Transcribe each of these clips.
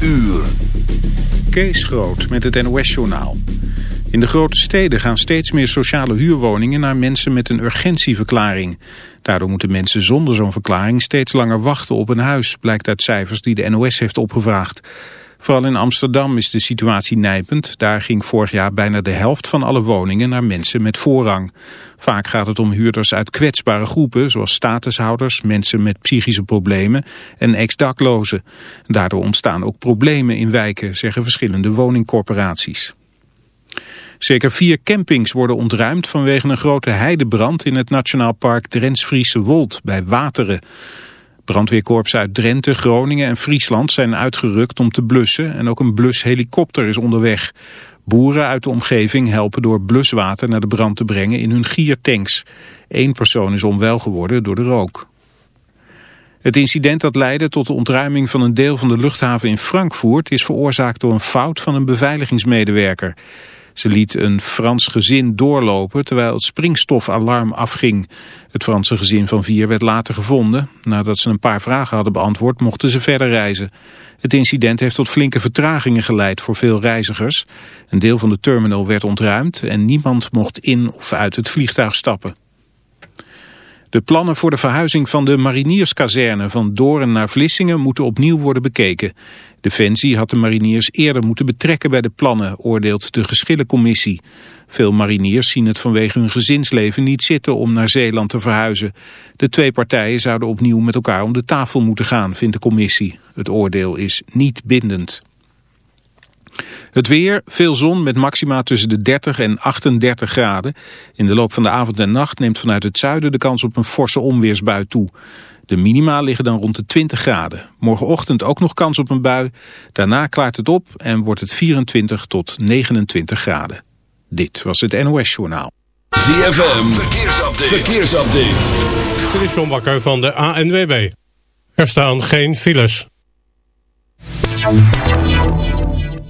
uur. Kees Groot met het NOS-journaal. In de grote steden gaan steeds meer sociale huurwoningen naar mensen met een urgentieverklaring. Daardoor moeten mensen zonder zo'n verklaring steeds langer wachten op een huis, blijkt uit cijfers die de NOS heeft opgevraagd. Vooral in Amsterdam is de situatie nijpend. Daar ging vorig jaar bijna de helft van alle woningen naar mensen met voorrang. Vaak gaat het om huurders uit kwetsbare groepen, zoals statushouders, mensen met psychische problemen en ex-daklozen. Daardoor ontstaan ook problemen in wijken, zeggen verschillende woningcorporaties. Zeker vier campings worden ontruimd vanwege een grote heidebrand in het Nationaal Park Drents-Friese Wold bij Wateren. Brandweerkorps uit Drenthe, Groningen en Friesland zijn uitgerukt om te blussen en ook een blushelikopter is onderweg. Boeren uit de omgeving helpen door bluswater naar de brand te brengen in hun giertanks. Eén persoon is onwel geworden door de rook. Het incident dat leidde tot de ontruiming van een deel van de luchthaven in Frankfurt is veroorzaakt door een fout van een beveiligingsmedewerker. Ze liet een Frans gezin doorlopen terwijl het springstofalarm afging. Het Franse gezin van vier werd later gevonden. Nadat ze een paar vragen hadden beantwoord mochten ze verder reizen. Het incident heeft tot flinke vertragingen geleid voor veel reizigers. Een deel van de terminal werd ontruimd en niemand mocht in of uit het vliegtuig stappen. De plannen voor de verhuizing van de marinierskazerne van Doorn naar Vlissingen moeten opnieuw worden bekeken. Defensie had de mariniers eerder moeten betrekken bij de plannen, oordeelt de geschillencommissie. Veel mariniers zien het vanwege hun gezinsleven niet zitten om naar Zeeland te verhuizen. De twee partijen zouden opnieuw met elkaar om de tafel moeten gaan, vindt de commissie. Het oordeel is niet bindend. Het weer, veel zon met maxima tussen de 30 en 38 graden. In de loop van de avond en nacht neemt vanuit het zuiden de kans op een forse onweersbui toe. De minima liggen dan rond de 20 graden. Morgenochtend ook nog kans op een bui. Daarna klaart het op en wordt het 24 tot 29 graden. Dit was het NOS Journaal. ZFM, verkeersupdate. verkeersupdate. Dit is John Bakker van de ANWB. Er staan geen files.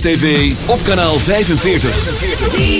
TV, op kanaal 45.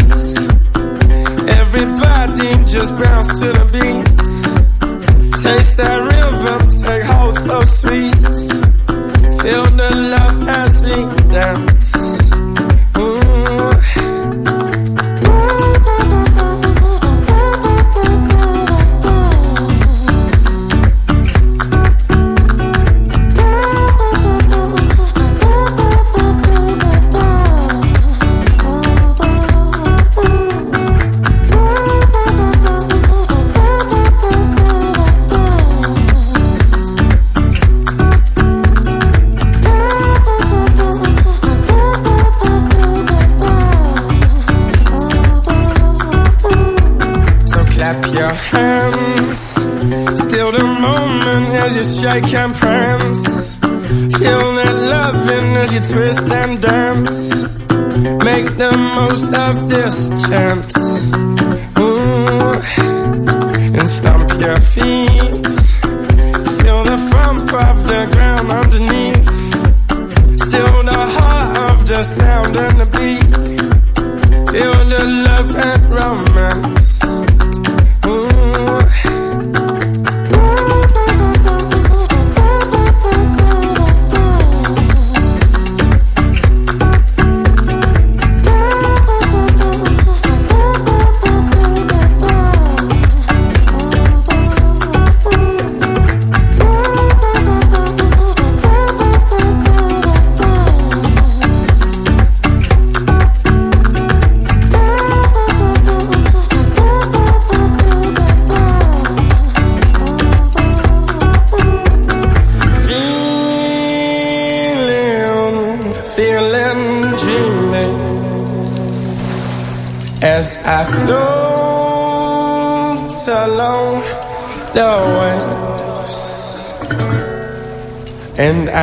Make the most of this chance. Ooh. And stomp your feet. Feel the thump of the ground underneath. Still the heart of the sound and the beat.